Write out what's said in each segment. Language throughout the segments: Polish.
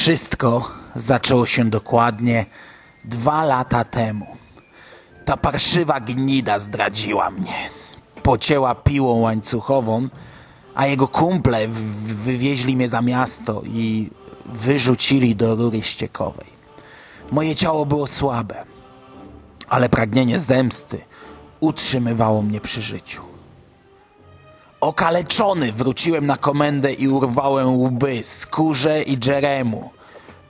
Wszystko zaczęło się dokładnie dwa lata temu. Ta parszywa gnida zdradziła mnie. Pocięła piłą łańcuchową, a jego kumple wywieźli mnie za miasto i wyrzucili do rury ściekowej. Moje ciało było słabe, ale pragnienie zemsty utrzymywało mnie przy życiu. Okaleczony wróciłem na komendę i urwałem łby Skórze i Jeremu.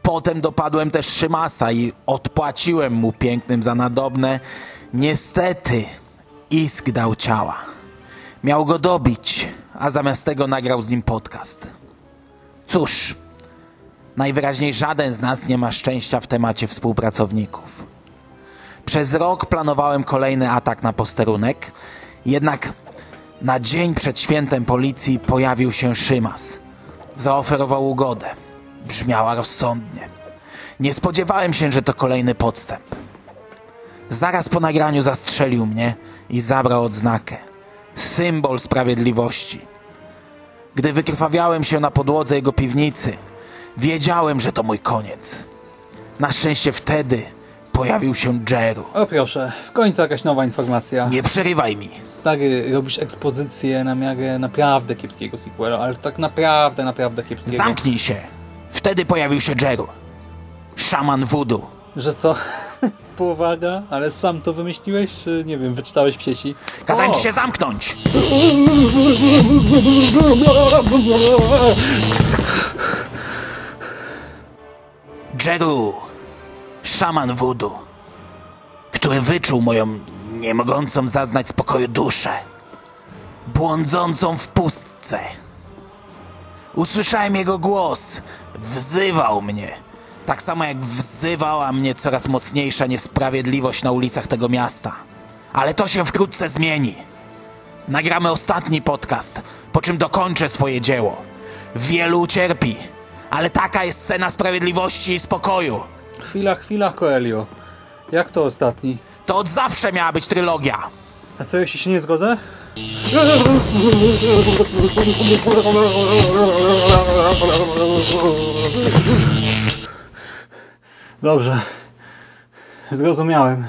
Potem dopadłem też Szymasa i odpłaciłem mu pięknym za nadobne. Niestety Isk dał ciała. Miał go dobić, a zamiast tego nagrał z nim podcast. Cóż, najwyraźniej żaden z nas nie ma szczęścia w temacie współpracowników. Przez rok planowałem kolejny atak na posterunek, jednak na dzień przed świętem policji pojawił się Szymas. Zaoferował ugodę. Brzmiała rozsądnie. Nie spodziewałem się, że to kolejny podstęp. Zaraz po nagraniu zastrzelił mnie i zabrał odznakę. Symbol sprawiedliwości. Gdy wykrwawiałem się na podłodze jego piwnicy, wiedziałem, że to mój koniec. Na szczęście wtedy pojawił się Jeru. O proszę, w końcu jakaś nowa informacja. Nie przerywaj mi. Stary, robisz ekspozycję na miarę naprawdę kiepskiego sequela, ale tak naprawdę, naprawdę kiepskiego. Zamknij się. Wtedy pojawił się Jeru. Szaman voodoo. Że co? Powaga? Ale sam to wymyśliłeś, czy nie wiem, wyczytałeś w sieci? Kazałem ci się zamknąć! Jeru, szaman voodoo, który wyczuł moją nie mogącą zaznać spokoju duszę, błądzącą w pustce. Usłyszałem jego głos, wzywał mnie, tak samo jak wzywała mnie coraz mocniejsza niesprawiedliwość na ulicach tego miasta. Ale to się wkrótce zmieni. Nagramy ostatni podcast, po czym dokończę swoje dzieło. Wielu ucierpi, ale taka jest cena sprawiedliwości i spokoju. Chwila, chwila, Coelho. Jak to ostatni? To od zawsze miała być trylogia. A co, jeśli się nie zgodzę? Dobrze. Zrozumiałem.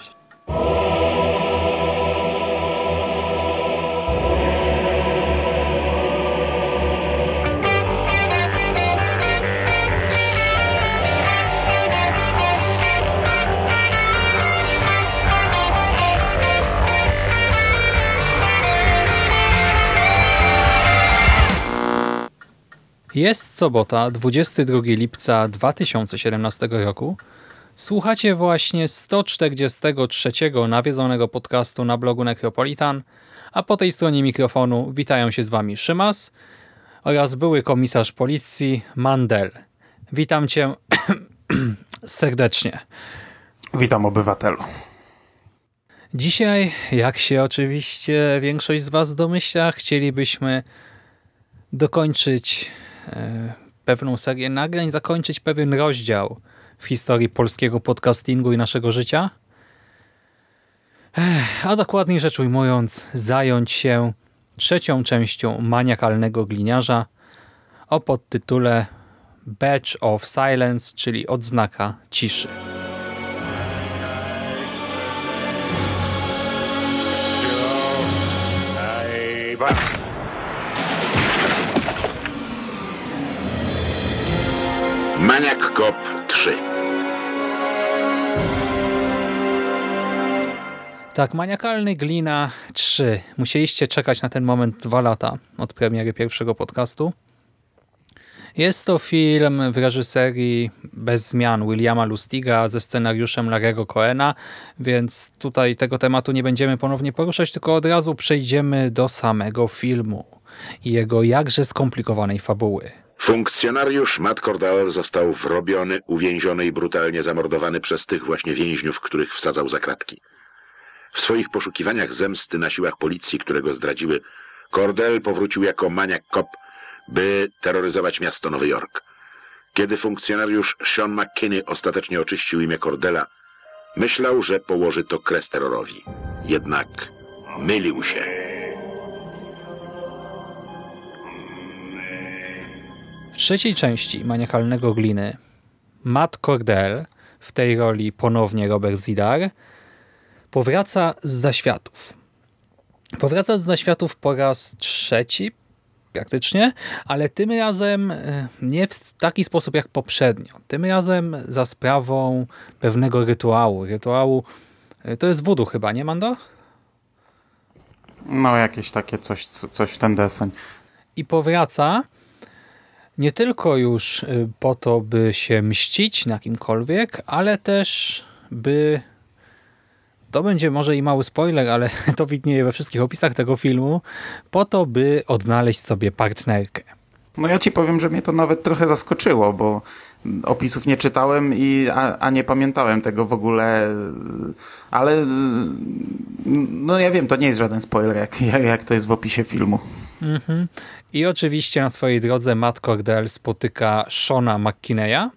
Jest sobota, 22 lipca 2017 roku. Słuchacie właśnie 143 nawiedzonego podcastu na blogu Necropolitan, a po tej stronie mikrofonu witają się z Wami Szymas oraz były komisarz policji Mandel. Witam Cię serdecznie. Witam obywatelu. Dzisiaj, jak się oczywiście większość z Was domyśla, chcielibyśmy dokończyć E, pewną serię nagrań, zakończyć pewien rozdział w historii polskiego podcastingu i naszego życia. A dokładniej rzecz ujmując, zająć się trzecią częścią maniakalnego gliniarza o podtytule Batch of Silence, czyli odznaka ciszy. Bye. Maniak Kop 3. Tak, Maniakalny Glina 3. Musieliście czekać na ten moment dwa lata od premiery pierwszego podcastu. Jest to film w reżyserii bez zmian Williama Lustiga ze scenariuszem Larego Coena, więc tutaj tego tematu nie będziemy ponownie poruszać, tylko od razu przejdziemy do samego filmu i jego jakże skomplikowanej fabuły. Funkcjonariusz Matt Cordell został wrobiony, uwięziony i brutalnie zamordowany przez tych właśnie więźniów, których wsadzał za kratki. W swoich poszukiwaniach zemsty na siłach policji, które go zdradziły, Cordell powrócił jako maniak kop, by terroryzować miasto Nowy Jork. Kiedy funkcjonariusz Sean McKinney ostatecznie oczyścił imię Cordella, myślał, że położy to kres terrorowi. Jednak mylił się. Trzeciej części Maniakalnego Gliny Matt Cordell, w tej roli ponownie Robert Zidar, powraca z zaświatów. Powraca z zaświatów po raz trzeci praktycznie, ale tym razem e, nie w taki sposób jak poprzednio. Tym razem za sprawą pewnego rytuału. Rytuału e, to jest wudu chyba, nie Mando? No jakieś takie coś, coś w ten deseń. I powraca nie tylko już y, po to, by się mścić na kimkolwiek, ale też by to będzie może i mały spoiler, ale to widnieje we wszystkich opisach tego filmu, po to, by odnaleźć sobie partnerkę. No ja ci powiem, że mnie to nawet trochę zaskoczyło, bo opisów nie czytałem, i, a, a nie pamiętałem tego w ogóle, ale no ja wiem, to nie jest żaden spoiler, jak, jak to jest w opisie filmu. Mhm. I oczywiście na swojej drodze Matt Cordell spotyka Shona McKinneya,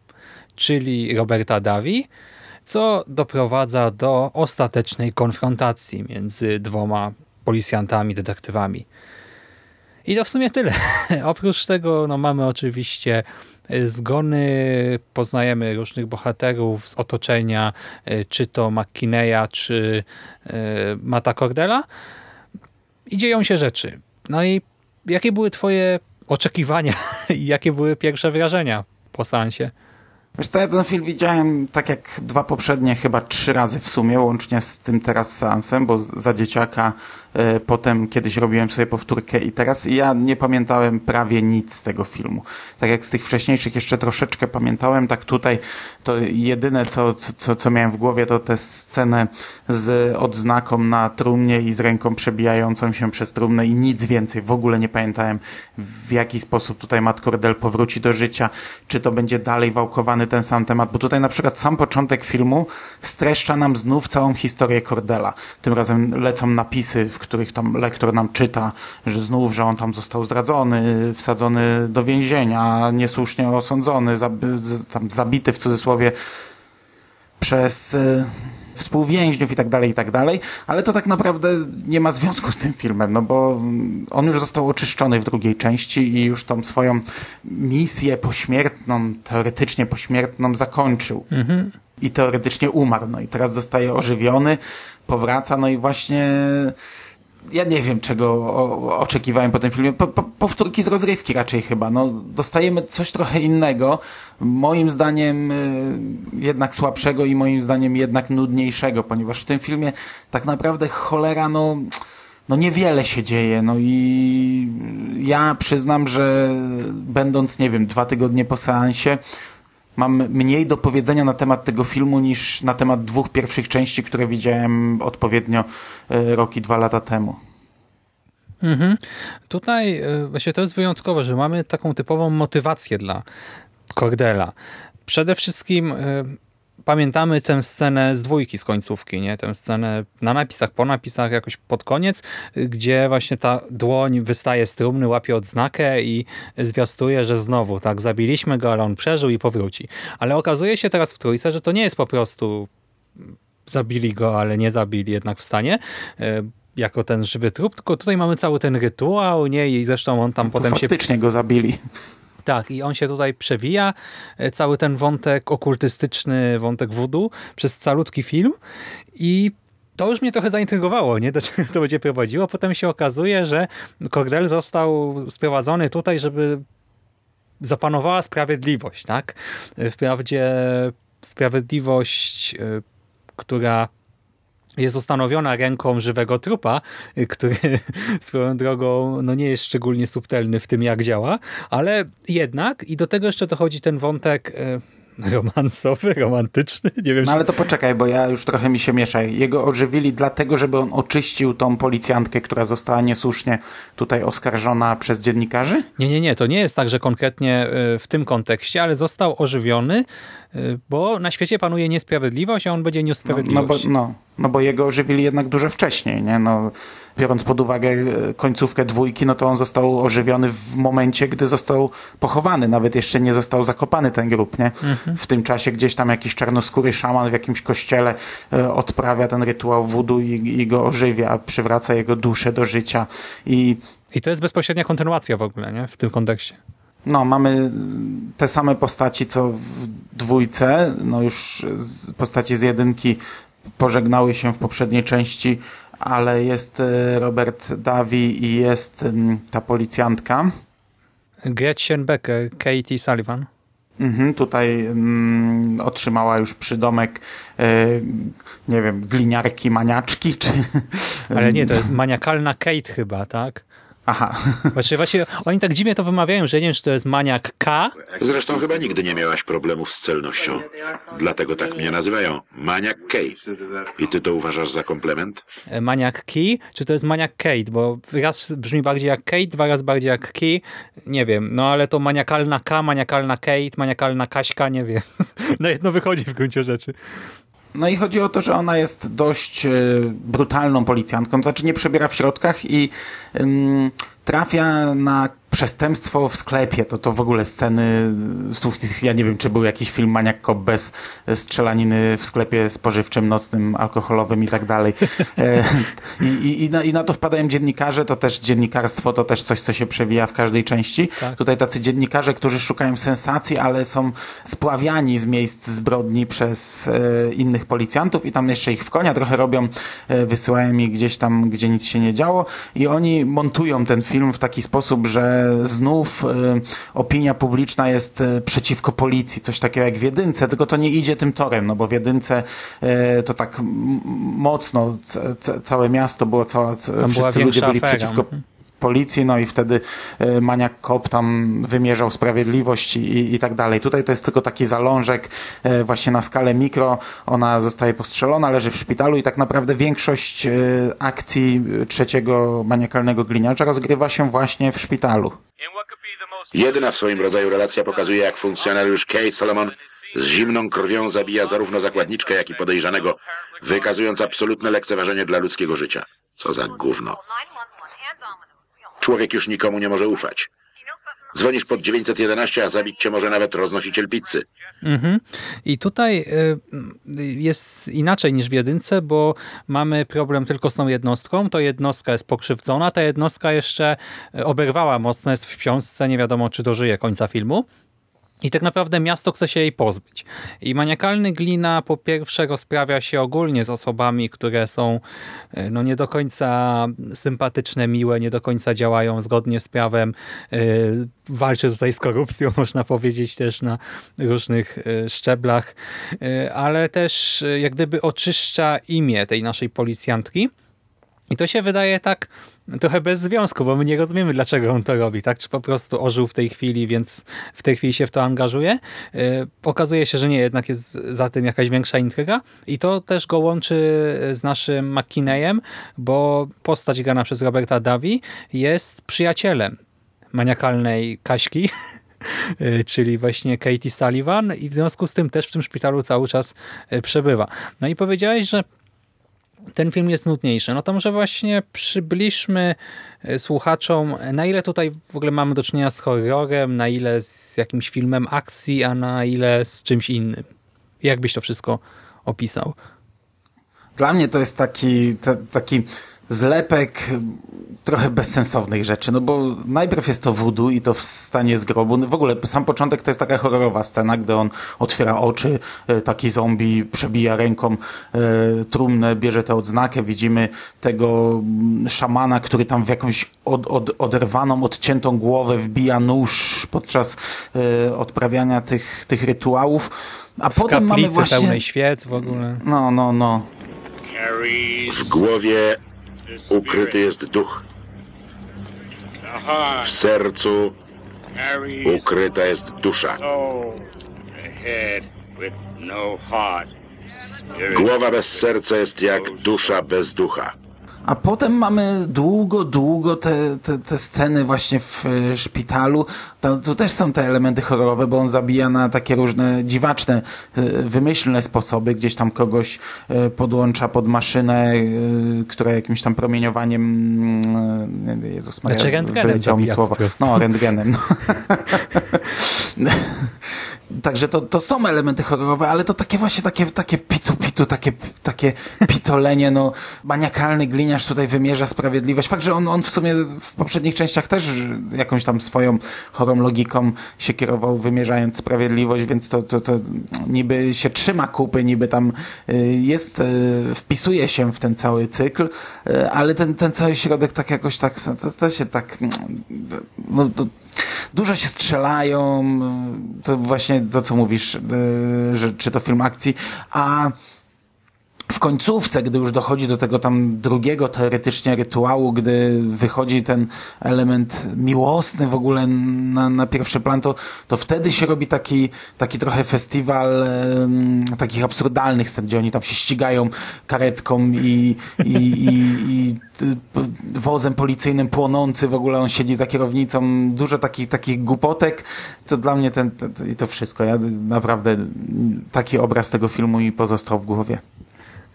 czyli Roberta Davi, co doprowadza do ostatecznej konfrontacji między dwoma policjantami, detektywami. I to w sumie tyle. Oprócz tego no, mamy oczywiście y, zgony, poznajemy różnych bohaterów z otoczenia, y, czy to McKinneya, czy y, Mata Cordella. I dzieją się rzeczy. No i jakie były twoje oczekiwania i jakie były pierwsze wrażenia po seansie? Wiesz co, ja ten film widziałem tak jak dwa poprzednie, chyba trzy razy w sumie, łącznie z tym teraz seansem, bo za dzieciaka e, potem kiedyś robiłem sobie powtórkę i teraz i ja nie pamiętałem prawie nic z tego filmu. Tak jak z tych wcześniejszych jeszcze troszeczkę pamiętałem, tak tutaj to jedyne co, co, co miałem w głowie to tę scenę z odznaką na trumnie i z ręką przebijającą się przez trumnę i nic więcej. W ogóle nie pamiętałem w jaki sposób tutaj Matt Cordell powróci do życia, czy to będzie dalej wałkowany ten sam temat, bo tutaj na przykład sam początek filmu streszcza nam znów całą historię Cordela. Tym razem lecą napisy, w których tam lektor nam czyta, że znów, że on tam został zdradzony, wsadzony do więzienia, niesłusznie osądzony, tam zabity w cudzysłowie przez e, współwięźniów i tak dalej, i tak dalej, ale to tak naprawdę nie ma związku z tym filmem, no bo on już został oczyszczony w drugiej części i już tą swoją misję pośmiertną, teoretycznie pośmiertną zakończył. Mhm. I teoretycznie umarł, no i teraz zostaje ożywiony, powraca, no i właśnie ja nie wiem, czego oczekiwałem po tym filmie. Po, po, powtórki z rozrywki raczej chyba. No, dostajemy coś trochę innego. Moim zdaniem y, jednak słabszego i moim zdaniem jednak nudniejszego, ponieważ w tym filmie tak naprawdę cholera, no, no niewiele się dzieje. No i ja przyznam, że będąc, nie wiem, dwa tygodnie po seansie, mam mniej do powiedzenia na temat tego filmu niż na temat dwóch pierwszych części, które widziałem odpowiednio e, rok i dwa lata temu. Mhm. Tutaj e, właśnie to jest wyjątkowe, że mamy taką typową motywację dla Cordela. Przede wszystkim e, pamiętamy tę scenę z dwójki, z końcówki, nie? Tę scenę na napisach, po napisach, jakoś pod koniec, gdzie właśnie ta dłoń wystaje z trumny, łapie odznakę i zwiastuje, że znowu, tak, zabiliśmy go, ale on przeżył i powróci. Ale okazuje się teraz w trójce, że to nie jest po prostu zabili go, ale nie zabili, jednak w stanie, e, jako ten żywy trup, tylko tutaj mamy cały ten rytuał, nie? I zresztą on tam no potem faktycznie się... faktycznie go zabili. Tak, i on się tutaj przewija, e, cały ten wątek okultystyczny, wątek voodoo przez calutki film i to już mnie trochę zaintrygowało, nie? Do czego to będzie prowadziło. Potem się okazuje, że Cordell został sprowadzony tutaj, żeby zapanowała sprawiedliwość, tak? Wprawdzie sprawiedliwość, y, która jest ustanowiona ręką żywego trupa, y, który swoją drogą no nie jest szczególnie subtelny w tym, jak działa, ale jednak i do tego jeszcze dochodzi ten wątek y, romansowy, romantyczny, nie wiem. No ale to poczekaj, bo ja już trochę mi się miesza. Jego ożywili dlatego, żeby on oczyścił tą policjantkę, która została niesłusznie tutaj oskarżona przez dziennikarzy? Nie, nie, nie, to nie jest tak, że konkretnie y, w tym kontekście, ale został ożywiony, bo na świecie panuje niesprawiedliwość, a on będzie niósł No, no, bo, no, no bo jego ożywili jednak dużo wcześniej, nie? No, biorąc pod uwagę e, końcówkę dwójki, no to on został ożywiony w momencie, gdy został pochowany. Nawet jeszcze nie został zakopany ten grób, nie? W tym czasie gdzieś tam jakiś czarnoskóry szaman w jakimś kościele e, odprawia ten rytuał wudu i, i go ożywia, przywraca jego duszę do życia i I to jest bezpośrednia kontynuacja w ogóle, nie? W tym kontekście. No, mamy te same postaci, co w dwójce. No już z, postaci z jedynki pożegnały się w poprzedniej części, ale jest e, Robert Davi i jest ta policjantka. Gretchen Becker, Katie Sullivan. Mhm, tutaj mm, otrzymała już przydomek, e, nie wiem, gliniarki, maniaczki, czy... Ale nie, to jest maniakalna Kate chyba, tak? Aha, Właściwie, właśnie oni tak dziwnie to wymawiają, że nie wiem, czy to jest maniak K, Zresztą chyba nigdy nie miałaś problemów z celnością. Dlatego tak mnie nazywają. Maniak Kay. I ty to uważasz za komplement? e, maniak Key, czy to jest maniak Kate, bo raz brzmi bardziej jak Kate, dwa razy bardziej jak Key, nie wiem, no ale to maniakalna K, maniakalna Kate, maniakalna Kaśka, nie wiem. Na jedno wychodzi w gruncie rzeczy. No i chodzi o to, że ona jest dość e, brutalną policjantką, to znaczy nie przebiera w środkach i trafia na przestępstwo w sklepie. To, to w ogóle sceny, ja nie wiem, czy był jakiś film Maniak Cop bez strzelaniny w sklepie spożywczym, nocnym, alkoholowym i tak dalej. E, I, i, i, na, I na to wpadają dziennikarze, to też dziennikarstwo, to też coś, co się przewija w każdej części. Tak. Tutaj tacy dziennikarze, którzy szukają sensacji, ale są spławiani z miejsc zbrodni przez e, innych policjantów i tam jeszcze ich w konia trochę robią, e, wysyłają ich gdzieś tam, gdzie nic się nie działo i oni montują ten film w taki sposób, że znów e, opinia publiczna jest e, przeciwko policji, coś takiego jak w jedynce, tylko to nie idzie tym torem, no bo w jedynce e, to tak mocno ca- ca- całe miasto było, cała, wszyscy ludzie byli afera. przeciwko Mhm. Policji, no i wtedy e, maniak kop tam wymierzał sprawiedliwość i, i tak dalej. Tutaj to jest tylko taki zalążek e, właśnie na skalę mikro. Ona zostaje postrzelona, leży w szpitalu i tak naprawdę większość e, akcji trzeciego maniakalnego gliniarza rozgrywa się właśnie w szpitalu. Jedyna w swoim rodzaju relacja pokazuje, jak funkcjonariusz Kay Solomon z zimną krwią zabija zarówno zakładniczkę, jak i podejrzanego, wykazując absolutne lekceważenie dla ludzkiego życia. Co za gówno. Człowiek już nikomu nie może ufać. Dzwonisz pod 911, a zabić cię może nawet roznosiciel pizzy. Mhm. I tutaj y, jest inaczej niż w jedynce, bo mamy problem tylko z tą jednostką. To jednostka jest pokrzywdzona, ta jednostka jeszcze oberwała mocno, jest w śpiączce, nie wiadomo czy dożyje końca filmu. I tak naprawdę miasto chce się jej pozbyć. I maniakalny glina po pierwsze rozprawia się ogólnie z osobami, które są e, no, nie do końca sympatyczne, miłe, nie do końca działają zgodnie z prawem. E, Walczy tutaj z korupcją, można powiedzieć też na różnych e, szczeblach, ale też jak gdyby oczyszcza imię tej naszej policjantki. I to się wydaje tak trochę bez związku, bo my nie rozumiemy, dlaczego on to robi, tak? Czy po prostu ożył w tej chwili, więc w tej chwili się w to angażuje. Yy, okazuje się, że nie, jednak jest za tym jakaś większa intryga i to też go łączy z naszym McKinneyem, bo postać grana przez Roberta Davi jest przyjacielem maniakalnej Kaśki, yy, czyli właśnie Katie Sullivan i w związku z tym też w tym szpitalu cały czas yy, przebywa. No i powiedziałeś, że ten film jest nudniejszy. No to może właśnie przybliżmy e, słuchaczom, na ile tutaj w ogóle mamy do czynienia z horrorem, na ile z jakimś filmem akcji, a na ile z czymś innym. Jak byś to wszystko opisał? Dla mnie to jest taki, taki zlepek trochę bezsensownych rzeczy, no bo najpierw jest to voodoo i to w stanie z grobu. No w ogóle sam początek to jest taka horrorowa scena, gdy on otwiera oczy, e, taki zombie przebija ręką e, trumnę, bierze tę odznakę, widzimy tego mm, szamana, który tam w jakąś od, od, oderwaną, odciętą głowę wbija nóż podczas e, odprawiania tych, tych rytuałów. A W potem mamy właśnie... pełnej świec w ogóle. No, no, no. W głowie ukryty jest duch. W sercu ukryta jest dusza. Głowa bez serca jest jak dusza bez ducha. A potem mamy długo, długo te, te, te sceny właśnie w e, szpitalu. To, tu też są te elementy horrorowe, bo on zabija na takie różne dziwaczne, e, wymyślne sposoby. Gdzieś tam kogoś e, podłącza pod maszynę, e, która jakimś tam promieniowaniem, mm, Jezus Maria, Znaczy rentgenem wyleciało mi słowo. No, rentgenem. No. Także to, to są elementy horrorowe, ale to takie właśnie takie, takie pitu, pitu, takie, takie pitolenie, no maniakalny gliniarz tutaj wymierza sprawiedliwość. Fakt, że on, on w sumie w poprzednich częściach też jakąś tam swoją chorą logiką się kierował, wymierzając sprawiedliwość, więc to, to, to niby się trzyma kupy, niby tam y, jest, y, wpisuje się w ten cały cykl, y, ale ten, ten cały środek tak jakoś tak, to, to się tak, no to, Dużo się strzelają, to właśnie to, co mówisz, że czy to film akcji, a w końcówce, gdy już dochodzi do tego tam drugiego teoretycznie rytuału, gdy wychodzi ten element miłosny w ogóle na, na pierwszy plan, to, to wtedy się robi taki, taki trochę festiwal takich absurdalnych scen, gdzie oni tam się ścigają karetką i, i, i, i wozem policyjnym płonący, w ogóle on siedzi za kierownicą, dużo takich, takich głupotek, to dla mnie ten, i to wszystko. Ja naprawdę taki obraz tego filmu mi pozostał w głowie.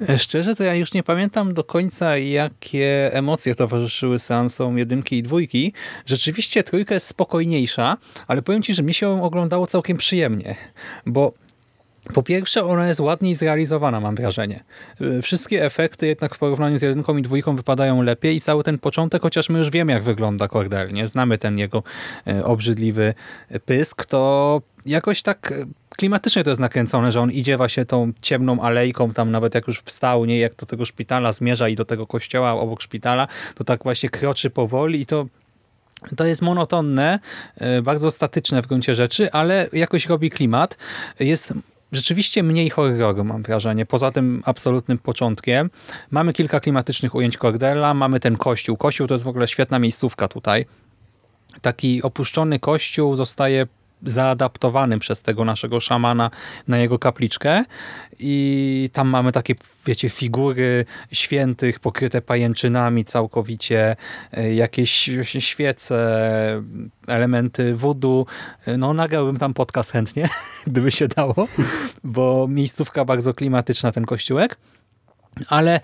E, Szczerze, to ja już nie pamiętam do końca, jakie emocje towarzyszyły seansom jedynki i dwójki. Rzeczywiście trójka jest spokojniejsza, ale powiem ci, że mi się ją oglądało całkiem przyjemnie, bo po pierwsze, ona jest ładniej zrealizowana, mam wrażenie. Y, Wszystkie efekty jednak w porównaniu z jedynką i dwójką wypadają lepiej i cały ten początek, chociaż my już wiemy, jak wygląda Cordell, nie? Znamy ten jego y, obrzydliwy pysk, to jakoś tak y, klimatycznie to jest nakręcone, że on idzie właśnie tą ciemną alejką, tam nawet jak już wstał, nie? Jak do tego szpitala zmierza i do tego kościoła obok szpitala, to tak właśnie kroczy powoli i to to jest monotonne, y, bardzo statyczne w gruncie rzeczy, ale jakoś robi klimat. Jest rzeczywiście mniej horroru, mam wrażenie, poza tym absolutnym początkiem. Mamy kilka klimatycznych ujęć Cordella, mamy ten kościół. Kościół to jest w ogóle świetna miejscówka tutaj. Taki opuszczony kościół zostaje zaadaptowany przez tego naszego szamana na jego kapliczkę i tam mamy takie, wiecie, figury świętych pokryte pajęczynami całkowicie, e, jakieś świece, elementy voodoo. E, No nagrałbym tam podcast chętnie, gdyby się dało, bo miejscówka bardzo klimatyczna, ten kościółek. Ale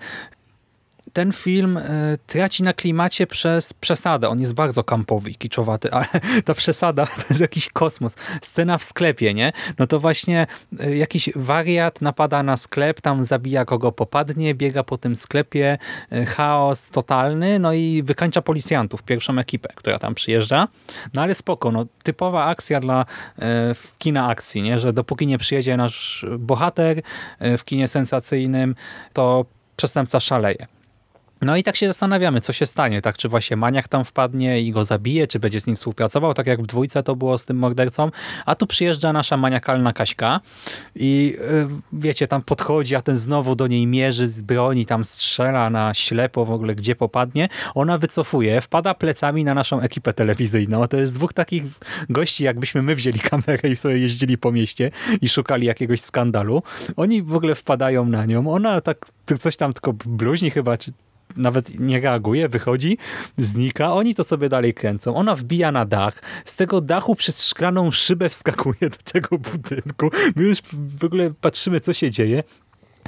ten film e, traci na klimacie przez przesadę. On jest bardzo kampowy i kiczowaty, ale ta przesada to jest jakiś kosmos. Scena w sklepie, nie? No to właśnie e, jakiś wariat napada na sklep, tam zabija kogo popadnie, biega po tym sklepie, e, chaos totalny, no i wykańcza policjantów, pierwszą ekipę, która tam przyjeżdża. No ale spoko, no typowa akcja dla kina akcji, nie? Że dopóki nie przyjedzie nasz bohater w kinie sensacyjnym, to przestępca szaleje. No i tak się zastanawiamy, co się stanie, tak? Czy właśnie maniak tam wpadnie i go zabije, czy będzie z nim współpracował, tak jak w dwójce to było z tym mordercą. A tu przyjeżdża nasza maniakalna Kaśka i yy, wiecie, tam podchodzi, a ten znowu do niej mierzy z broni, tam strzela na ślepo w ogóle, gdzie popadnie. Ona wycofuje, wpada plecami na naszą ekipę telewizyjną. To jest dwóch takich gości, jakbyśmy my wzięli kamerę i sobie jeździli po mieście i szukali jakiegoś skandalu. Oni w ogóle wpadają na nią. Ona tak coś tam tylko bluźni chyba, czy nawet nie reaguje, wychodzi, znika, oni to sobie dalej kręcą. Ona wbija na dach, z tego dachu przez szklaną szybę wskakuje do tego budynku. My już w ogóle patrzymy, co się dzieje.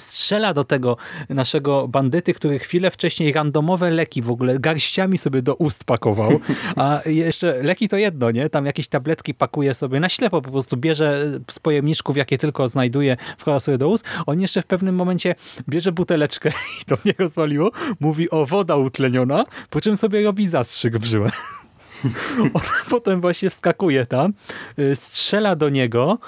Strzela do tego naszego bandyty, który chwilę wcześniej randomowe leki w ogóle garściami sobie do ust pakował, a jeszcze leki to jedno, nie? Tam jakieś tabletki pakuje sobie na ślepo, po prostu bierze z pojemniczków, jakie tylko znajduje, wkłada sobie do ust. On jeszcze w pewnym momencie bierze buteleczkę i to mnie rozwaliło, mówi o woda utleniona, po czym sobie robi zastrzyk w żyłę. Ona potem właśnie wskakuje tam, y, strzela do niego,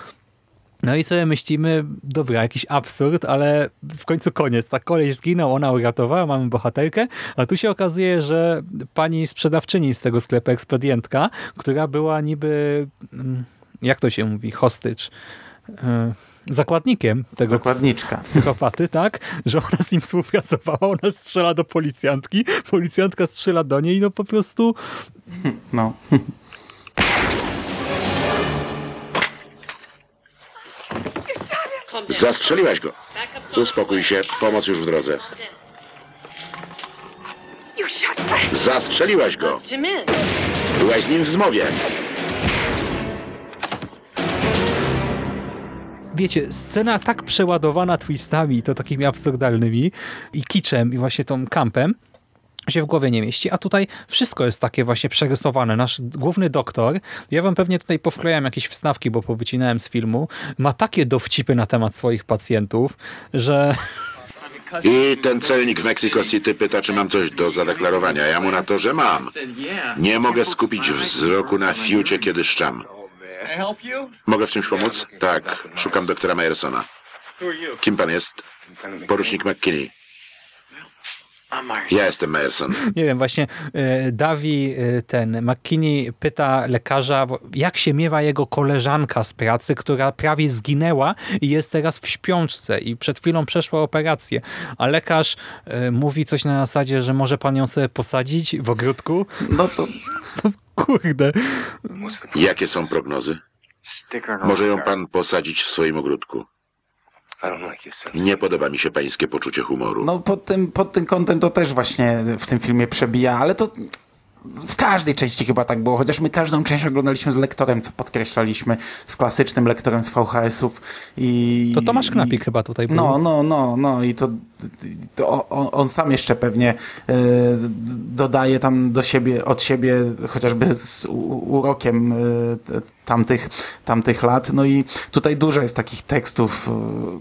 no i sobie myślimy, dobra, jakiś absurd, ale w końcu koniec. Tak koleś zginął, ona uratowała, mamy bohaterkę, a tu się okazuje, że pani sprzedawczyni z tego sklepu, ekspedientka, która była niby, mm, jak to się mówi, hostage, zakładnikiem tego Zakładniczka. psychopaty, tak? Że ona z nim współpracowała, ona strzela do policjantki, policjantka strzela do niej, no po prostu No. Zastrzeliłaś go. Uspokój się, pomoc już w drodze. Zastrzeliłaś go. Byłaś z nim w zmowie. wiecie, scena tak przeładowana twistami, to takimi absurdalnymi i kiczem i właśnie tą kampem, się w głowie nie mieści, a tutaj wszystko jest takie właśnie przerysowane. Nasz główny doktor, ja wam pewnie tutaj powklejam jakieś wstawki, bo powycinałem z filmu, ma takie dowcipy na temat swoich pacjentów, że I ten celnik w Mexico City pyta, czy mam coś do zadeklarowania. Ja mu na to, że mam. Nie mogę skupić wzroku na fiucie, kiedy szczam. Mogę w czymś pomóc? Tak, szukam doktora Meyersona. Kim pan jest? Porucznik McKinney. Ja jestem Meyerson. nie wiem, właśnie e, Davi, e, ten McKinney pyta lekarza, jak się miewa jego koleżanka z pracy, która prawie zginęła i jest teraz w śpiączce i przed chwilą przeszła operację, a lekarz e, mówi coś na zasadzie, że może pan ją sobie posadzić w ogródku. No to Kurde. Jakie są prognozy? Może ją pan posadzić w swoim ogródku. Nie podoba mi się pańskie poczucie humoru. No pod tym, pod tym kątem to też właśnie w tym filmie przebija, ale to w każdej części chyba tak było, chociaż my każdą część oglądaliśmy z lektorem, co podkreślaliśmy, z klasycznym lektorem z VHS-ów i... To Tomasz i- Knapik chyba tutaj był. No, no, no, no i to, to on, on sam jeszcze pewnie e, dodaje tam do siebie, od siebie chociażby z u- urokiem t- tamtych, tamtych lat. No i tutaj dużo jest takich tekstów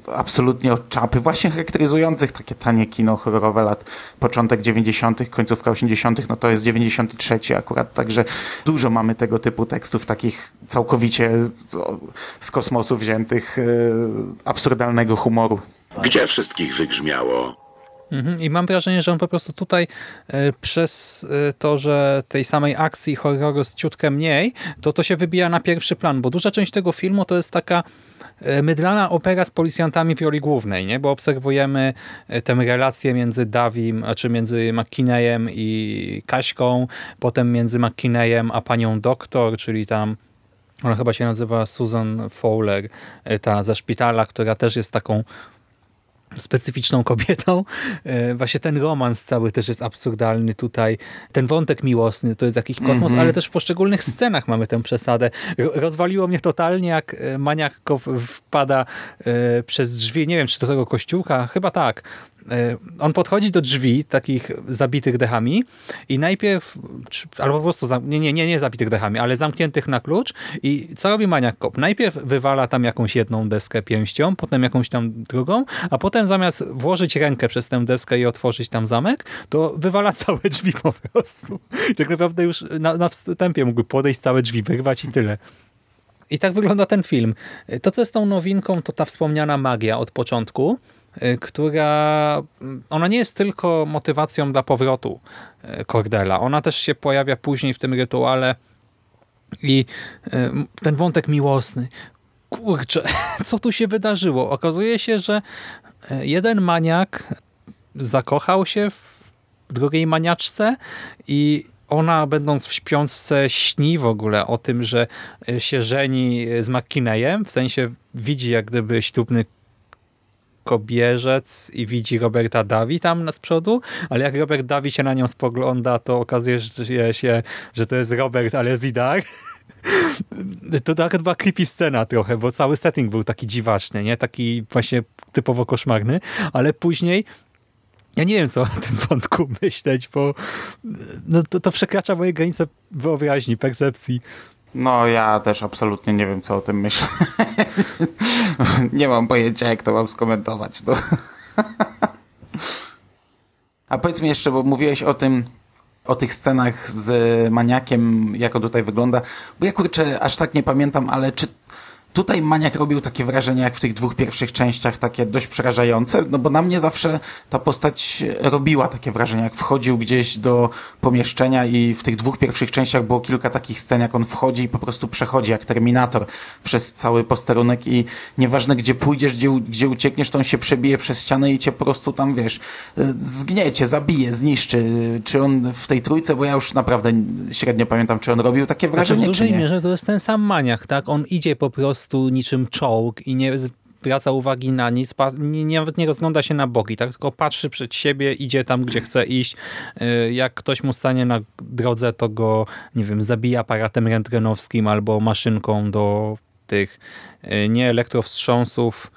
e, absolutnie od czapy, właśnie charakteryzujących takie tanie kino horrorowe lat początek 90., końcówka 80., no to jest 93 akurat, także dużo mamy tego typu tekstów takich całkowicie z kosmosu wziętych, e, absurdalnego humoru. Gdzie wszystkich wygrzmiało? Mhm. I mam wrażenie, że on po prostu tutaj e, przez e, to, że tej samej akcji horroru jest ciutkę mniej, to to się wybija na pierwszy plan, bo duża część tego filmu to jest taka e, mydlana opera z policjantami w roli głównej, nie? bo obserwujemy tę relację między Davim, a czy między McKinneyem i Kaśką, potem między McKinneyem a panią doktor, czyli tam ona chyba się nazywa Susan Fowler, ta ze szpitala, która też jest taką specyficzną kobietą. E, Właśnie ten romans cały też jest absurdalny tutaj. Ten wątek miłosny to jest jakiś kosmos, ale też w poszczególnych scenach mamy tę przesadę. Ro- Rozwaliło mnie totalnie, jak e, maniak ko- wpada e, przez drzwi, nie wiem, czy do tego kościółka, chyba tak. E, On podchodzi do drzwi takich zabitych dechami i najpierw, albo po prostu, nie, nie, nie, nie zabitych dechami, ale zamkniętych na klucz i co robi maniak kop? Najpierw wywala tam jakąś jedną deskę pięścią, potem jakąś tam drugą, a potem zamiast włożyć rękę przez tę deskę i otworzyć tam zamek, to wywala całe drzwi po prostu. I tak naprawdę już na, na wstępie mógłby podejść całe drzwi, wyrwać i tyle. I tak wygląda ten film. To, co jest tą nowinką, to ta wspomniana magia od początku, która mm, ona nie jest tylko motywacją dla powrotu y, Cordela. Ona też się pojawia później w tym rytuale i y, ten wątek miłosny. Kurczę, co tu się wydarzyło? Okazuje się, że y, jeden maniak zakochał się w drugiej maniaczce i ona będąc w śpiączce śni w ogóle o tym, że y, się żeni z McKinneyem, w sensie widzi jak gdyby ślubny kobierzec i widzi Roberta Davi tam z przodu, ale jak Robert Davi się na nią spogląda, to okazuje się, że to jest Robert, ale Zidar. to taka była creepy scena trochę, bo cały setting był taki dziwaczny, nie? Taki właśnie typowo koszmarny, ale później ja nie wiem, co o tym wątku myśleć, bo no, to, to przekracza moje granice wyobraźni, percepcji. No ja też absolutnie nie wiem, co o tym myślę. nie mam pojęcia, jak to mam skomentować. No. A powiedz mi jeszcze, bo mówiłeś o tym, o tych scenach z maniakiem, jak on tutaj wygląda. Bo ja kurczę, aż tak nie pamiętam, ale czy Tutaj Maniak robił takie wrażenie, jak w tych dwóch pierwszych częściach, takie dość przerażające, no bo na mnie zawsze ta postać robiła takie wrażenie, jak wchodził gdzieś do pomieszczenia i w tych dwóch pierwszych częściach było kilka takich scen, jak on wchodzi i po prostu przechodzi, jak Terminator przez cały posterunek i nieważne gdzie pójdziesz, gdzie, gdzie uciekniesz, to on się przebije przez ścianę i cię po prostu tam, wiesz, zgniecie, zabije, zniszczy. Czy on w tej trójce, bo ja już naprawdę średnio pamiętam, czy on robił takie Znaczy, wrażenie, w dużej czy nie? mierze to jest ten sam maniak, tak? On idzie po prostu niczym czołg i nie zwraca uwagi na nic, nie- nawet nie rozgląda się na boki, tak? tylko patrzy przed siebie, idzie tam, gdzie chce iść. Y, Jak ktoś mu stanie na drodze, to go, nie wiem, zabija aparatem rentgenowskim albo maszynką do tych, y, nie elektrowstrząsów,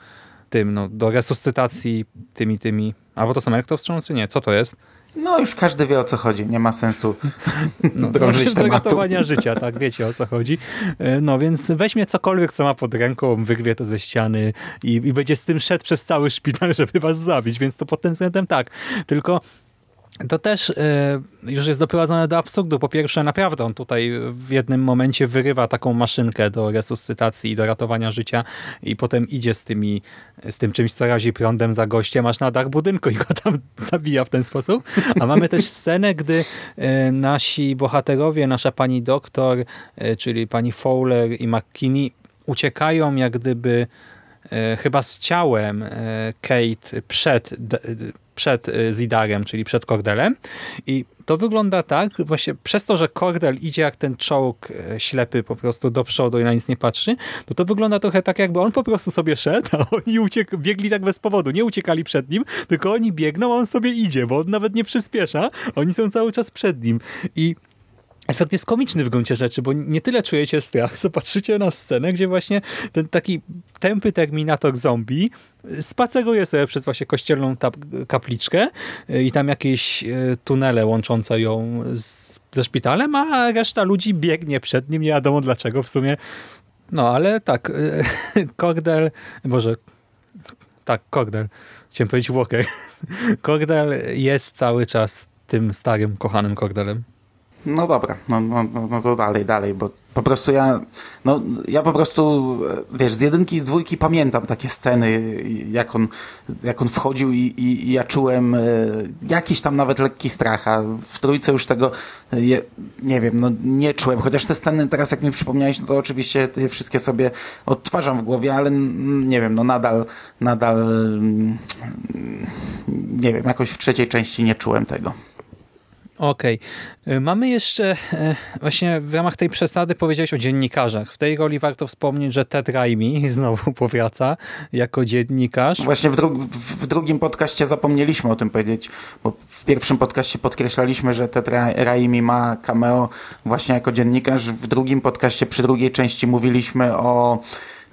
tym, no, do resuscytacji tymi, tymi, albo to są elektrowstrząsy? Nie, co to jest? No już każdy wie o co chodzi, nie ma sensu No, drążyć do tematu. ratowania życia, tak, wiecie o co chodzi. E, No więc weźmie cokolwiek, co ma pod ręką, wyrwie to ze ściany i, i będzie z tym szedł przez cały szpital, żeby was zabić, więc to pod tym względem tak. Tylko to też e, już jest doprowadzone do absurdu. Po pierwsze, naprawdę on tutaj w jednym momencie wyrywa taką maszynkę do resuscytacji i do ratowania życia i potem idzie z, tymi, z tym czymś, co razi prądem za gościem, aż na dach budynku i go tam zabija w ten sposób. A mamy też scenę, gdy e, nasi bohaterowie, nasza pani doktor, e, czyli pani Fowler i McKinney uciekają jak gdyby chyba z ciałem Kate przed, przed e, Zidarem, czyli przed Cordelem i to wygląda tak, właśnie przez to, że Cordel idzie jak ten czołg e, ślepy po prostu do przodu i na nic nie patrzy, to to wygląda trochę tak, jakby on po prostu sobie szedł, a oni uciek biegli tak bez powodu. Nie uciekali przed nim, tylko oni biegną, a on sobie idzie, bo on nawet nie przyspiesza, oni są cały czas przed nim. I efekt jest komiczny w gruncie rzeczy, bo nie tyle czujecie strach, co patrzycie na scenę, gdzie właśnie ten taki tępy terminator zombie spaceruje sobie przez właśnie kościelną kapliczkę y, i tam jakieś y, tunele łączące ją z, ze szpitalem, a reszta ludzi biegnie przed nim, nie wiadomo dlaczego w sumie. No, ale tak, y, Cordel, Boże, tak, Cordel, chciałem powiedzieć Walker. Cordel jest cały czas tym starym, kochanym Cordelem. No dobra, no, no, no, no to dalej, dalej, bo po prostu ja, no ja po prostu, e, wiesz, z jedynki i z dwójki pamiętam takie sceny, jak on, jak on wchodził i, i, i ja czułem e, jakiś tam nawet lekki strach, a w trójce już tego, e, nie wiem, no nie czułem, chociaż te sceny teraz jak mi przypomniałeś, no to oczywiście te wszystkie sobie odtwarzam w głowie, ale nie wiem, no nadal, nadal, mm, nie wiem, jakoś w trzeciej części nie czułem tego. Okej. Y, Mamy jeszcze, e, właśnie w ramach tej przesady powiedziałeś o dziennikarzach. W tej roli warto wspomnieć, że Ted Raimi znowu powraca jako dziennikarz. Właśnie w, dru w drugim podcaście zapomnieliśmy o tym powiedzieć, bo w pierwszym podcaście podkreślaliśmy, że Ted Ra Raimi ma cameo właśnie jako dziennikarz. W drugim podcaście przy drugiej części mówiliśmy o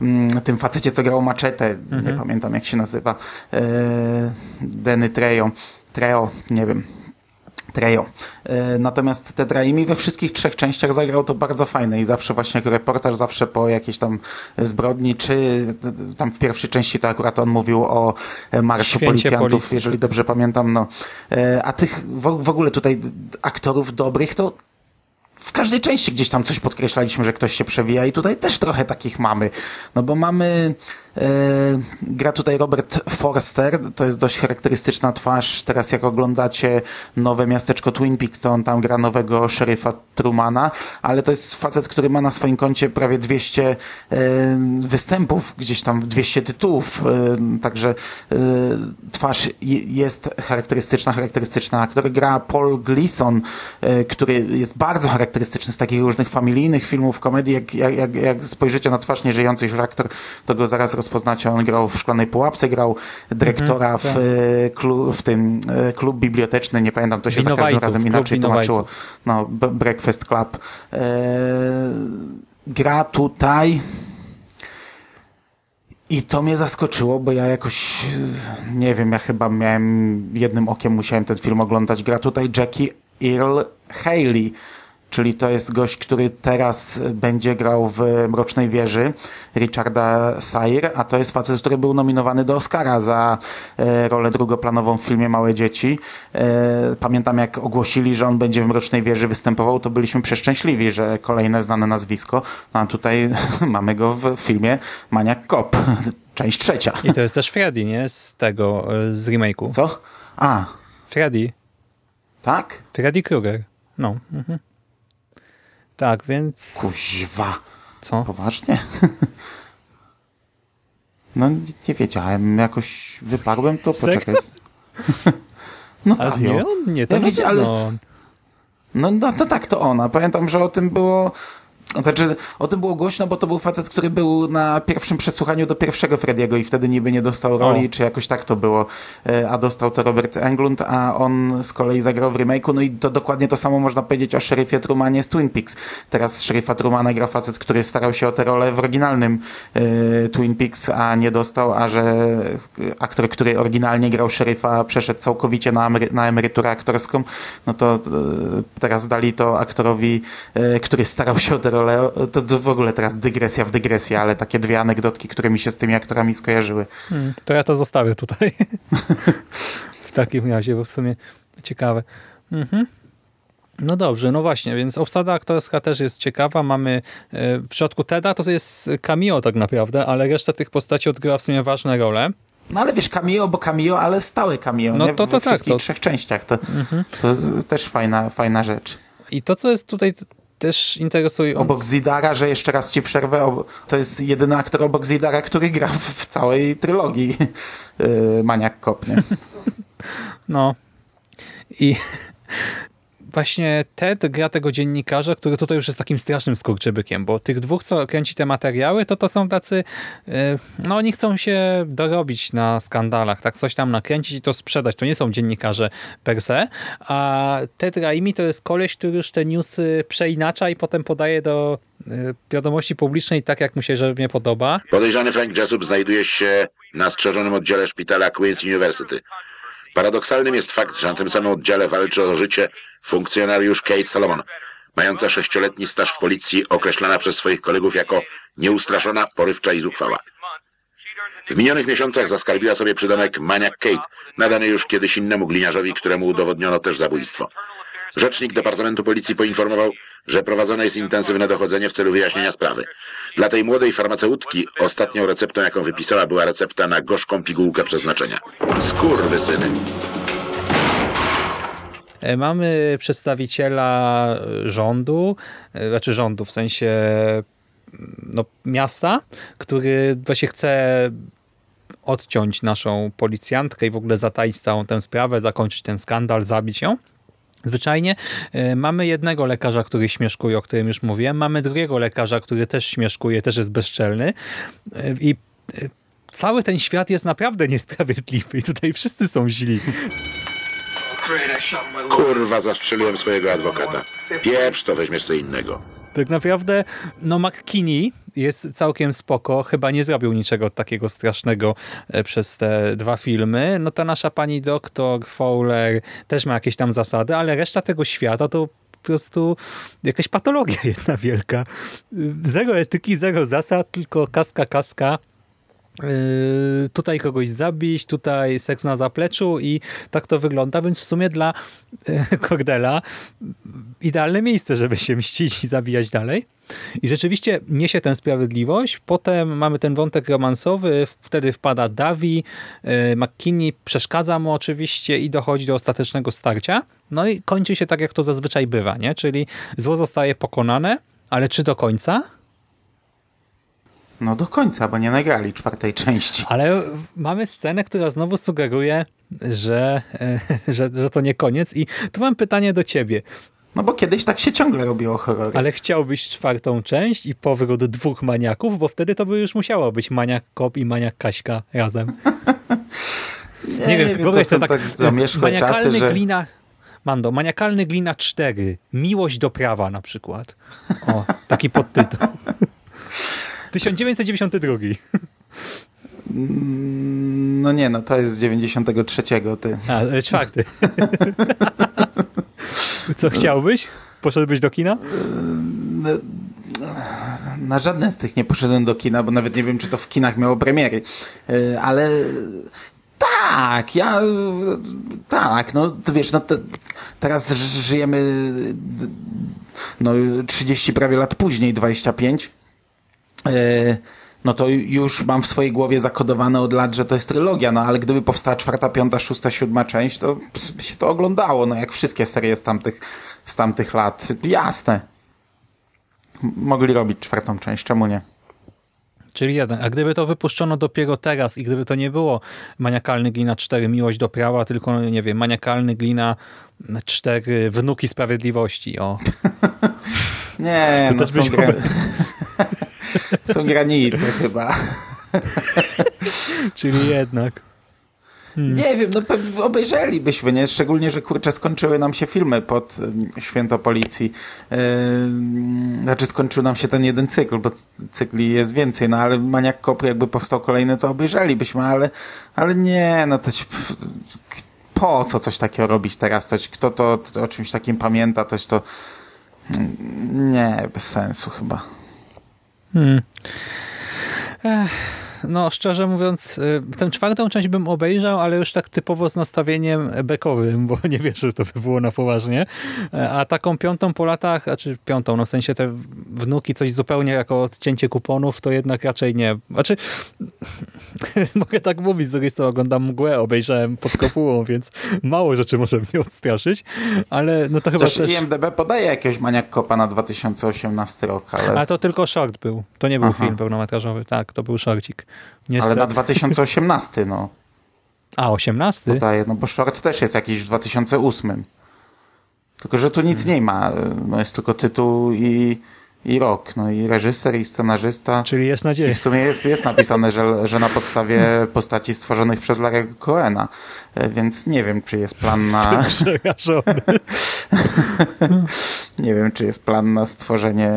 mm, tym facecie, co grał Maczetę, nie pamiętam jak się nazywa, e, Denny Trejo, Treo, nie wiem, Trejo. E, Natomiast Ted Raimi we wszystkich trzech częściach zagrał to bardzo fajne i zawsze właśnie reportaż, zawsze po jakiejś tam zbrodni, czy tam w pierwszej części to akurat on mówił o e, marszu Święcie policjantów, policji. jeżeli dobrze pamiętam. No. E, A tych w ogóle tutaj aktorów dobrych to w każdej części gdzieś tam coś podkreślaliśmy, że ktoś się przewija i tutaj też trochę takich mamy. No bo mamy, e, gra tutaj Robert Forster, to jest dość charakterystyczna twarz. Teraz jak oglądacie nowe miasteczko Twin Peaks, to on tam gra nowego szeryfa Trumana, ale to jest facet, który ma na swoim koncie prawie 200 e, występów, gdzieś tam 200 tytułów, e, także twarz je- jest charakterystyczna, charakterystyczna. Aktor gra Paul Gleason, który jest bardzo charakterystyczny z takich różnych familijnych filmów, komedii. Jak, jak, jak, spojrzycie na twarz nieżyjący już aktor, to go zaraz rozpoznacie. On grał w Szklanej Pułapce, grał dyrektora w, e, klu, w tym e, klub biblioteczny, nie pamiętam, to się za każdym razem inaczej tłumaczyło. No, Breakfast Club. E, gra tutaj i to mnie zaskoczyło, bo ja jakoś, nie wiem, ja chyba miałem, jednym okiem musiałem ten film oglądać. Gra tutaj Jackie Earl Haley, czyli to jest gość, który teraz będzie grał w Mrocznej Wieży Richarda Sire, a to jest facet, który był nominowany do Oscara za e, rolę drugoplanową w filmie Małe Dzieci. E, pamiętam jak ogłosili, że on będzie w Mrocznej Wieży występował, to byliśmy przeszczęśliwi, że kolejne znane nazwisko, no a tutaj mamy go w filmie Maniak Cop, część trzecia. I to jest też Freddy, nie? Z tego, e, z remake'u. Co? A, Freddy. tak? Freddy Krueger. No. Mhm. Tak, więc... Kuźwa. Co? Poważnie? No nie, nie wiedziałem, jakoś wyparłem to, poczekaj. No tak, nie, on nie, to Ja wiecie, ale-. No, no to tak, to ona. Pamiętam, że o tym było... Znaczy, o tym było głośno, bo to był facet, który był na pierwszym przesłuchaniu do pierwszego Frediego i wtedy niby nie dostał roli, O. czy jakoś tak to było. E, A dostał to Robert Englund, a on z kolei zagrał w remake'u. No i to dokładnie to samo można powiedzieć o szeryfie Trumanie z Twin Peaks. Teraz szeryfa Trumana gra facet, który starał się o tę rolę w oryginalnym e, Twin Peaks, a nie dostał, a że aktor, który oryginalnie grał szeryfa, przeszedł całkowicie na, emery- na emeryturę aktorską, no to e, teraz dali to aktorowi, który starał się o tę rolę. To, to w ogóle teraz dygresja w dygresję, ale takie dwie anegdotki, które mi się z tymi aktorami skojarzyły. Hmm, to ja to zostawię tutaj. w takim razie, bo w sumie ciekawe. Mhm. No dobrze, no właśnie, więc obsada aktorska też jest ciekawa. Mamy e, w środku Teda to jest cameo tak naprawdę, ale reszta tych postaci odgrywa w sumie ważne role. No ale wiesz, cameo, bo cameo, ale stałe cameo, No nie? to- to We tak, wszystkich to- Mhm. trzech częściach. To, to jest też fajna, fajna rzecz. I to, co jest tutaj też interesujące... Obok Zidara, że jeszcze raz ci przerwę, to jest jedyny aktor obok Zidara, który gra w, całej trylogii yy, Maniak Kopnie. No. I właśnie Ted gra tego dziennikarza, który tutaj już jest takim strasznym skurczybykiem, bo tych dwóch, co kręci te materiały, to to są tacy, y, no oni chcą się dorobić na skandalach, tak coś tam nakręcić i to sprzedać. To nie są dziennikarze per se, a Ted Raimi to jest koleś, który już te newsy przeinacza i potem podaje do y, wiadomości publicznej tak, jak mu się żywnie podoba. Podejrzany Frank Jessup znajduje się na strzeżonym oddziale szpitala Queen's University. Paradoksalnym jest fakt, że na tym samym oddziale walczy o życie funkcjonariusz Kate Salomon, mająca sześcioletni staż w policji, określana przez swoich kolegów jako nieustraszona, porywcza i zuchwała. W minionych miesiącach zaskarbiła sobie przydomek Maniak Kate, nadany już kiedyś innemu gliniarzowi, któremu udowodniono też zabójstwo. Rzecznik Departamentu Policji poinformował, że prowadzone jest intensywne dochodzenie w celu wyjaśnienia sprawy. Dla tej młodej farmaceutki ostatnią receptą, jaką wypisała, była recepta na gorzką pigułkę przeznaczenia. Skurwysyny. E, Mamy przedstawiciela rządu, e, znaczy rządu w sensie mm, no, miasta, który właśnie chce odciąć naszą policjantkę i w ogóle zataić całą tę sprawę, zakończyć ten skandal, zabić ją. Zwyczajnie e, mamy jednego lekarza, który śmieszkuje, o którym już mówiłem. Mamy drugiego lekarza, który też śmieszkuje, też jest bezczelny. E, I e, cały ten świat jest naprawdę niesprawiedliwy i tutaj wszyscy są źli. Kurwa, zastrzeliłem swojego adwokata. Pieprz to, weźmiesz co innego. Tak naprawdę, no McKinney jest całkiem spoko, chyba nie zrobił niczego takiego strasznego e, przez te dwa filmy. No ta nasza pani doktor Fowler też ma jakieś tam zasady, ale reszta tego świata to po prostu jakaś patologia jedna wielka. Zero etyki, zero zasad, tylko kaska, kaska. Yy, tutaj kogoś zabić, tutaj seks na zapleczu i tak to wygląda, więc w sumie dla yy, Cordela idealne miejsce, żeby się mścić i zabijać dalej. I rzeczywiście niesie tę sprawiedliwość. Potem mamy ten wątek romansowy, wtedy wpada Davi, yy, McKinney przeszkadza mu oczywiście i dochodzi do ostatecznego starcia. No i kończy się tak, jak to zazwyczaj bywa, nie? czyli zło zostaje pokonane, ale czy do końca? No do końca, bo nie nagrali czwartej części. Ale mamy scenę, która znowu sugeruje, że, e, że, że to nie koniec. I tu mam pytanie do ciebie. No bo kiedyś tak się ciągle robiło horrory. Ale chciałbyś czwartą część i powrót dwóch maniaków, bo wtedy to by już musiało być maniak Kop i maniak Kaśka razem. Nie, wiem, wyobraź to są sobie tak, tak maniakalny czasy, że... glina, Mando, Maniakalny Glina 4, Miłość do prawa na przykład. O, taki podtytuł. 1992. No nie, no to jest z 93, ty. A, e, czwarty. Co chciałbyś? Poszedłbyś do kina? Na żadne z tych nie poszedłem do kina, bo nawet nie wiem, czy to w kinach miało premiery. E, Ale tak, ja tak, no wiesz, no to, teraz żyjemy no 30 prawie lat później, 25. E, No to już mam w swojej głowie zakodowane od lat, że to jest trylogia, no ale gdyby powstała czwarta, piąta, szósta, siódma część, to się to oglądało, no jak wszystkie serie z tamtych, z tamtych lat. Jasne. Mogli robić czwartą część, czemu nie? Czyli jeden. A gdyby to wypuszczono dopiero teraz i gdyby to nie było Maniakalny Glina 4 Miłość do prawa, tylko, nie wiem, Maniakalny Glina 4 Wnuki Sprawiedliwości. O. Nie, To no też są, są granice chyba. Czyli jednak. Nie wiem, no obejrzelibyśmy, nie? Szczególnie, że kurczę, skończyły nam się filmy pod Święto Policji. Yy, znaczy skończył nam się ten jeden cykl, bo cykli jest więcej, no ale Maniak Kopy jakby powstał kolejny, to obejrzelibyśmy, ale, ale nie, no to ci, po co coś takiego robić teraz? To, kto to, to o czymś takim pamięta, toś to mm, nie, bez sensu chyba. Hmm. Ech, no, szczerze mówiąc, y, tę czwartą część bym obejrzał, ale już tak typowo z nastawieniem bekowym, bo nie wierzę, że to by było na poważnie. E, A taką piątą po latach, znaczy piątą, no w sensie te wnuki, coś zupełnie jako odcięcie kuponów, to jednak raczej nie. Znaczy, mogę tak mówić, z drugiej strony oglądam mgłę, obejrzałem pod kopułą, więc mało rzeczy może mnie odstraszyć, ale no to chyba Chociaż też... IMDB podaje jakiegoś Maniak Kopa na 2018 rok, ale... A to tylko short był. To nie był Aha. film pełnometrażowy, tak, to był shorcik. Ale Niestety. na 2018, no. A, 18? Podaje, no bo short też jest jakiś w 2008. Tylko, że tu nic nie ma. No jest tylko tytuł i, i rok. No i reżyser, i scenarzysta. Czyli jest I nadzieja. w sumie jest, jest napisane, że, że na podstawie postaci stworzonych przez Larry'ego Coena. E, Więc nie wiem, czy jest plan na, nie wiem, czy jest plan na stworzenie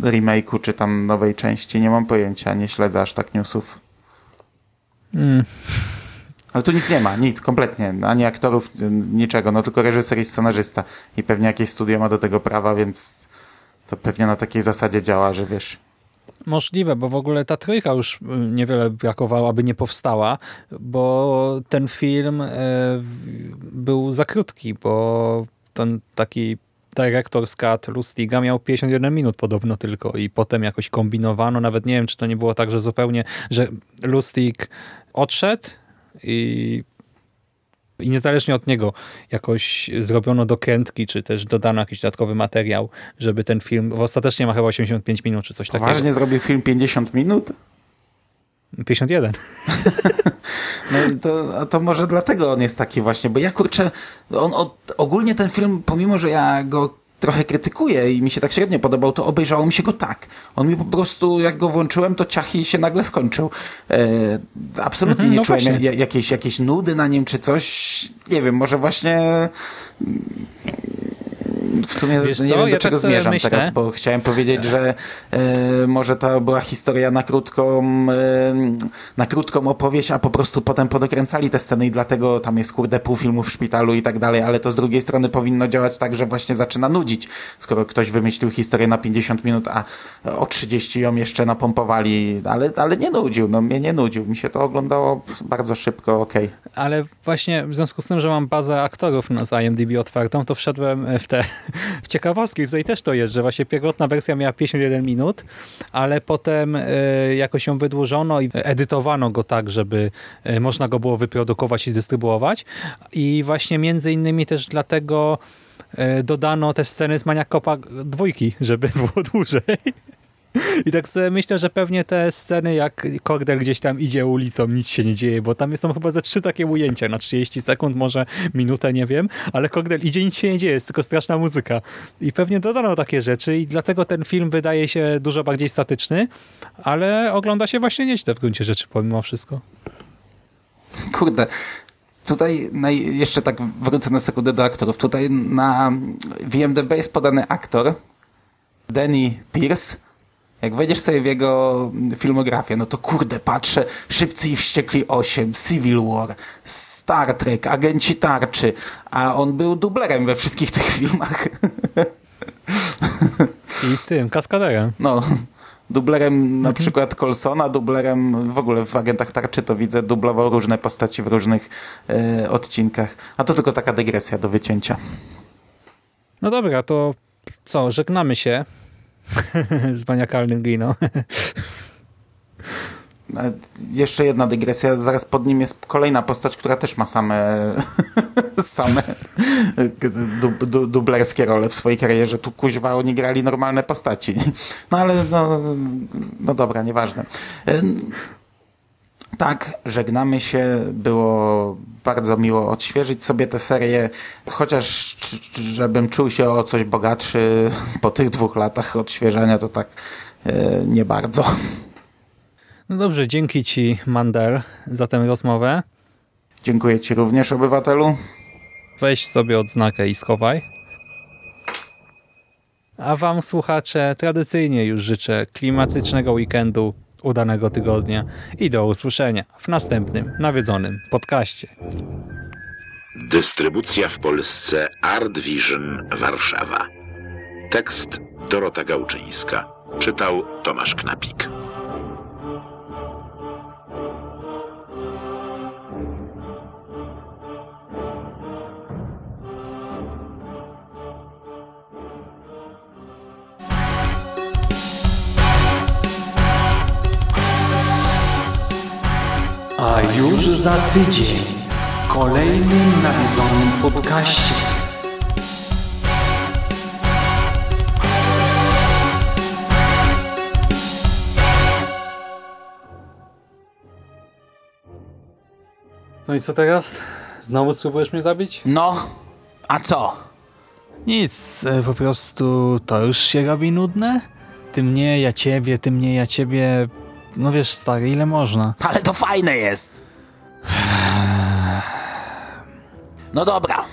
remake'u, czy tam nowej części. Nie mam pojęcia, nie śledzę aż tak newsów. Mm. Ale tu nic nie ma, nic, kompletnie. Ani aktorów, niczego. No tylko reżyser i scenarzysta. I pewnie jakieś studio ma do tego prawa, więc to pewnie na takiej zasadzie działa, że wiesz. Możliwe, bo w ogóle ta trójka już y, niewiele brakowało, aby nie powstała, bo ten film y, był za krótki, bo ten taki Director's Cut Lustiga miał 51 minut podobno tylko i potem jakoś kombinowano, nawet nie wiem, czy to nie było tak, że zupełnie, że Lustig odszedł i i niezależnie od niego jakoś zrobiono dokrętki, czy też dodano jakiś dodatkowy materiał, żeby ten film, bo ostatecznie ma chyba 85 minut, czy coś takiego. Poważnie zrobił film 50 minut? 51. No to, a to może dlatego on jest taki właśnie, bo ja kurczę, on, on, ogólnie ten film, pomimo, że ja go trochę krytykuję i mi się tak średnio podobał, to obejrzało mi się go tak. On mi po prostu, jak go włączyłem, to ciachi się nagle skończył. E, absolutnie Mhm, nie no czułem właśnie. jakiejś, jakiejś nudy na nim, czy coś. Nie wiem, może właśnie w sumie Wiesz nie co, wiem, do ja czego tak zmierzam myślę. teraz, bo chciałem powiedzieć, że e, może to była historia na krótką, e, na krótką opowieść, a po prostu potem podokręcali te sceny i dlatego tam jest kurde pół filmu w szpitalu i tak dalej, ale to z drugiej strony powinno działać tak, że właśnie zaczyna nudzić, skoro ktoś wymyślił historię na 50 minut, a o 30 ją jeszcze napompowali, ale, ale nie nudził, no mnie nie nudził, mi się to oglądało bardzo szybko, okej. Ale właśnie w związku z tym, że mam bazę aktorów na IMDb otwartą, to wszedłem w te w ciekawostki. Tutaj też to jest, że właśnie pierwotna wersja miała 51 minut, ale potem e, jakoś ją wydłużono i edytowano go tak, żeby e, można go było wyprodukować i dystrybuować. I właśnie między innymi też dlatego e, dodano te sceny z Maniakopa dwójki, żeby było dłużej. I tak sobie myślę, że pewnie te sceny, jak Kordel gdzieś tam idzie ulicą, nic się nie dzieje, bo tam są chyba ze trzy takie ujęcia na 30 sekund, może minutę, nie wiem, ale Kordel idzie, nic się nie dzieje, jest tylko straszna muzyka. I pewnie dodano takie rzeczy i dlatego ten film wydaje się dużo bardziej statyczny, ale ogląda się właśnie nieźle w gruncie rzeczy, pomimo wszystko. Kurde, tutaj jeszcze tak wrócę na sekundę do aktorów. Tutaj na VMDB jest podany aktor Danny Pierce. Jak wejdziesz sobie w jego filmografię, no to kurde, patrzę, Szybcy i Wściekli 8, Civil War, Star Trek, Agenci Tarczy, a on był dublerem we wszystkich tych filmach. I tym, kaskaderem. No, dublerem na przykład Colsona, dublerem w ogóle w Agentach Tarczy to widzę, dublował różne postaci w różnych e, odcinkach. A to tylko taka dygresja do wycięcia. No dobra, to co, żegnamy się z maniakalnym Gino. E, Jeszcze jedna dygresja, zaraz pod nim jest kolejna postać, która też ma same same du, du, dublerskie role w swojej karierze. Tu kuźwa oni grali normalne postaci. No ale no, no dobra, nieważne. Tak, żegnamy się. Było bardzo miło odświeżyć sobie tę serię, chociaż żebym czuł się o coś bogatszy po tych dwóch latach odświeżania, to tak e, nie bardzo. No dobrze, dzięki Ci, Mander, za tę rozmowę. Dziękuję Ci również, obywatelu. Weź sobie odznakę i schowaj. A Wam, słuchacze, tradycyjnie już życzę klimatycznego weekendu, udanego tygodnia i do usłyszenia w następnym nawiedzonym podcaście. Dystrybucja w Polsce Art Vision Warszawa. Tekst Dorota Gałczyńska. Czytał Tomasz Knapik. A już za tydzień w kolejnym nawiedzonym podcaście. No i co teraz? Znowu spróbujesz mnie zabić? No, a co? Nic, e, po prostu to już się robi nudne. Ty mnie, ja ciebie, ty mnie, ja ciebie. No wiesz, stary, ile można? Ale to fajne jest. No dobra,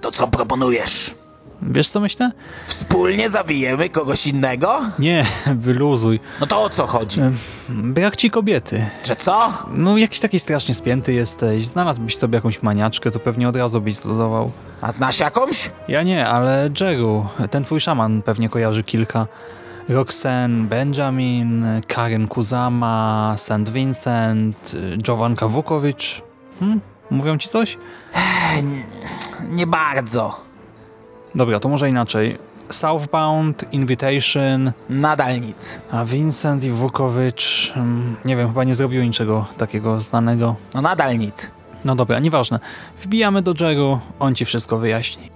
to co proponujesz? Wiesz co myślę? Wspólnie zabijemy kogoś innego? Nie, wyluzuj. No to o co chodzi? Brak ci kobiety. Że co? No jakiś taki strasznie spięty jesteś. Znalazłbyś sobie jakąś maniaczkę, to pewnie od razu byś zluzował. A znasz jakąś? Ja nie, ale Jeru, ten twój szaman pewnie kojarzy kilka. Roxanne, Benjamin, Karen Kuzama, St. Vincent, Jovanka Vukovic. Hmm? Mówią ci coś? Nie bardzo. Dobra, to może inaczej. Southbound, Invitation, Nadal nic. a Vincent i Vukovic, hmm, nie wiem, chyba nie zrobiły niczego takiego znanego. No nadal nic. No dobra, nieważne. Wbijamy do Jeru, on ci wszystko wyjaśni.